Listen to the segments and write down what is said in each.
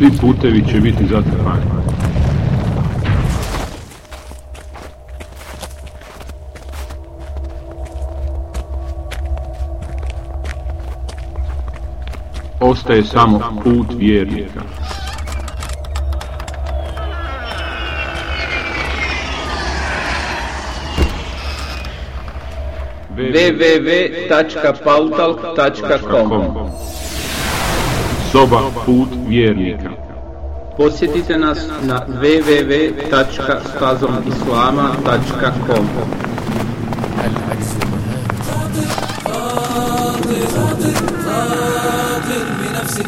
svi putevi će biti zatvorani. Ostaje samo put vjernika. www.pautalk.com Soba put vjernika. Posjetite nas na www.stazomislama.com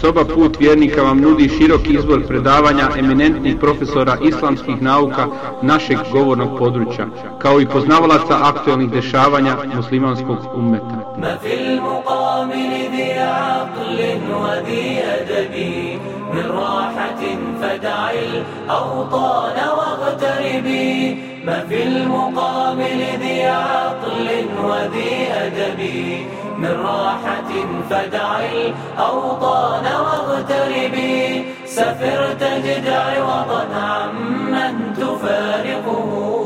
Soba put vjernika vam nudi široki izbor predavanja eminentnih profesora islamskih nauka našeg govornog područja, kao i poznavalaca aktuelnih dešavanja muslimanskog ummeta. من راحة فدع wa واغتربي ما في المقابل ذي عقل وذي أدب. من راحة فدع الأوطان واغتربي سفر تجد عوضا عمن تفارقه.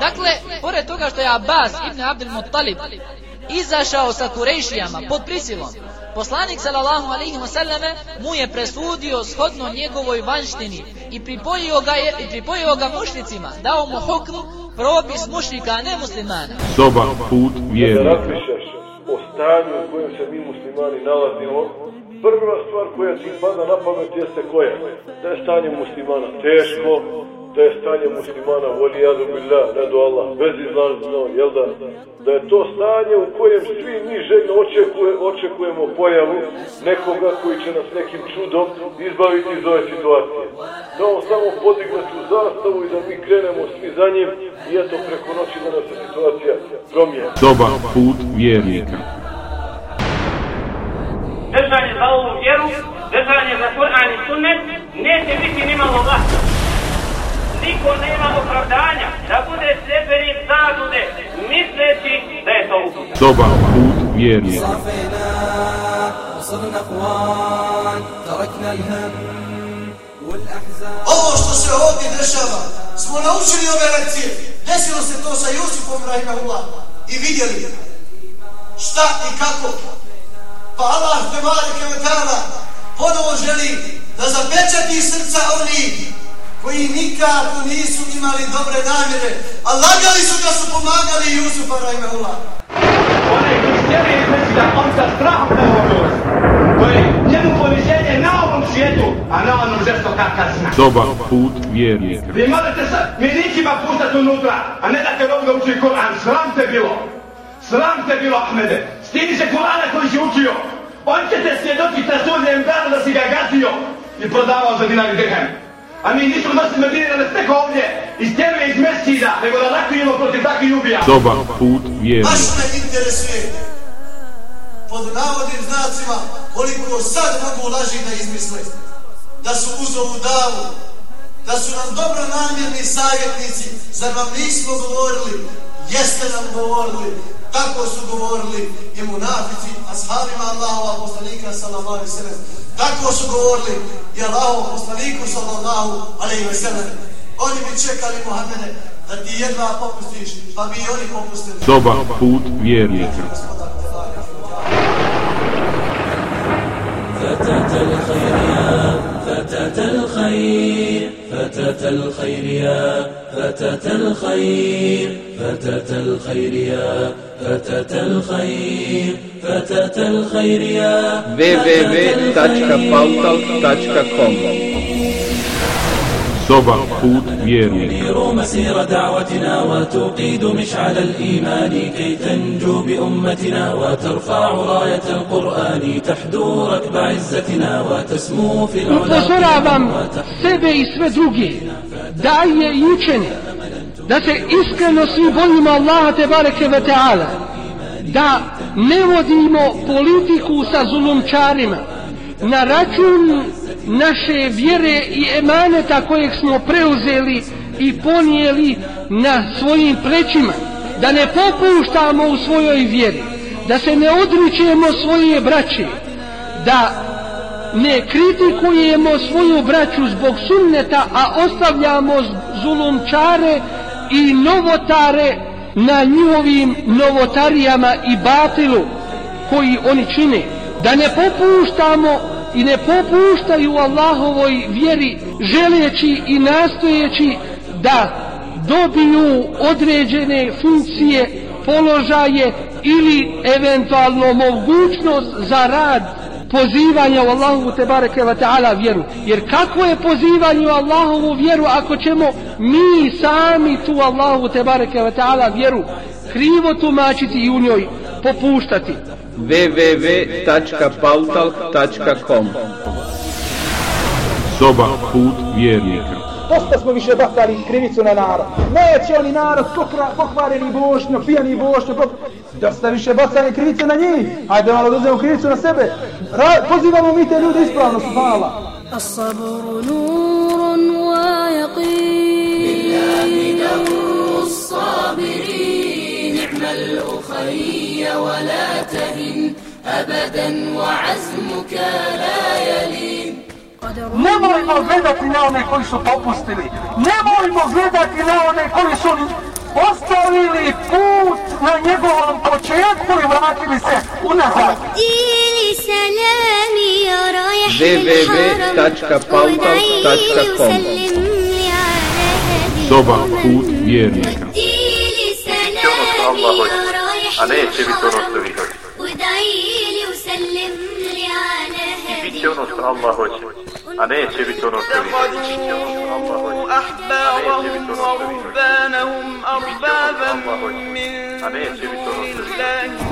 Dakle, pored toga što je Abbas ibn Abdel Muttalib izašao sa Kurejšijama pod prisilom, poslanik sallallahu alaihi wasallame mu je presudio shodno njegovoj vanštini i pripojio ga, je, i pripojio ga mušnicima, dao mu hukm, propis mušnika, a ne muslimana. Soba put vjernika. razmišljaš o stanju u kojem se mi muslimani nalazimo, prva stvar koja ti pada na pamet jeste koja? Da je stanje muslimana teško, da je stanje muslimana voli jadu billah, ne do Allah, bezizlazno, jel da? Da je to stanje u kojem svi mi željno očekuje, očekujemo pojavu nekoga koji će nas nekim čudom izbaviti iz ove situacije. Da on samo podigne tu zastavu i da mi krenemo svi za njim i eto preko noći da nas se situacija promijeni. Soba put vjernika. držanje za ovu vjeru, držanje za Kur'an i sunnet, neće biti nimalo lahko niko nema opravdanja da bude sebeni zadude, misleći da je to uput. Dobar put vjerje. Ovo što se ovdje dešava, smo naučili ove lekcije. Desilo se to sa Jusufom Rahimahullah i vidjeli. Šta i kako? Pa Allah te malike vatana ponovo želi da zapečati srca onih koji nikako nisu imali dobre namjere, a lagali su da su pomagali Jusufa Rahimahullah. Onaj koji sjeli iz mesida, on sa strahom ne može To je njemu poniženje na ovom svijetu, a na onom žestoka kazna. Soba put vjernika. Vi možete sa minicima puštati unutra, a ne da te ovdje uči Kur'an. Sram te bilo. Sram te bilo, Ahmede. Stidi se Kur'ana koji si učio. On će te svjedočiti na sudnjem danu da si ga gazio i prodavao za dinar i dirhem. A mi nismo nosili Medine da nas neko ovdje istjeruje iz mesida, nego da lakujemo protiv takvih ubija. Soba put vjernika. Baš me interesuje pod navodnim znacima koliko sad mogu laži da izmisle. Da su uzovu davu, da su nam dobro namjerni savjetnici, zar vam nismo govorili, jeste nam govorili, tako su govorili i munafici, ashabima Allahova poslanika sallallahu alaihi sallam. Tako su govorili i Allahov poslaniku sallallahu alaihi sallam. Oni bi čekali Muhammede da ti jedva popustiš, pa bi i oni popustili. Soba put vjernika. فتاة الخير يا فتاة الخير فتاة الخير يا فتاة الخير فتاة الخير يا فتاة الخير فتاة الخير يا. Soba put vjernika. تدير مسير دعوتنا وتقيد مشعل الإيمان كي تنجو بأمتنا وترفع راية القرآن تحدو ركب عزتنا وتسمو في العلا upozoravam sebe i sve druge, daje i učene, da se iskreno svi bojimo Allaha te bareke ve ta'ala, da ne vodimo politiku sa zulumčarima. Na račun naše vjere i emaneta kojeg smo preuzeli i ponijeli na svojim plećima da ne popuštamo u svojoj vjeri da se ne odričemo svoje braće da ne kritikujemo svoju braću zbog sunneta a ostavljamo zulumčare i novotare na njihovim novotarijama i batilu koji oni čine. Da ne popuštamo i ne popuštaju Allahovoj vjeri želeći i nastojeći da dobiju određene funkcije, položaje ili eventualno mogućnost za rad pozivanja u Allahovu te bareke wa ta'ala vjeru. Jer kako je pozivanje u Allahovu vjeru ako ćemo mi sami tu Allahovu te bareke wa ta'ala vjeru krivo tumačiti i u njoj popuštati. www.pautal.com Soba put vjernika. Dosta smo više bacali krivicu na narod. Neće oni narod pokra, pokvareni bošnjo, pijani bošnjo. Pok... Dosta više bacali krivice na njih. Hajde malo da uzmemo krivicu na sebe. Ra pozivamo mi te ljude ispravno, subhanallah. الصبر نور ويقين لله در الصابرين نعم الأخي ولا تهن أبدا وعزمك لا Nemojmo gledati na one koji su popustili. Nemojmo gledati na one koji su ostavili put na njegovom početku i vratili se unazad. www.paupa.com Dobar put vjernika. A neće biti ono što vi hoćete. I bit će ono što Allah hoće a neće biti ono što vi hoćete. أحبارهم ورهبانهم أربابا من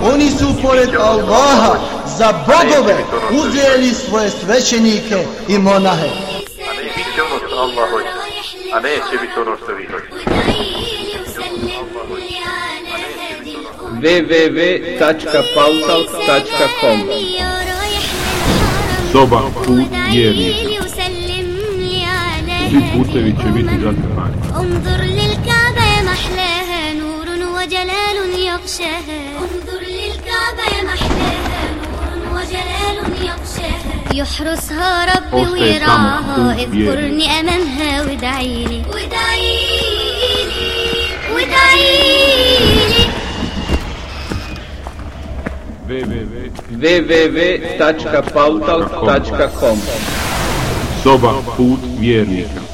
Oni su pored Allaha za bogove uzeli svoje svećenike i monahe. Bit će ono što Allah hoće, a neće biti ono što vi hoćete. www.pautal.com Soba put vjernika. Svi putevi će biti zatrpani. انظر للكعبة يا محلاها نور وجلال يغشاها. انظر للكعبة يا محلاها نور وجلال يغشاها. يحرسها ربي put اذكرني أمامها وادعيلي وادعيلي وادعيلي www.pautal.com Soba put vjernika.